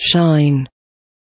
shine.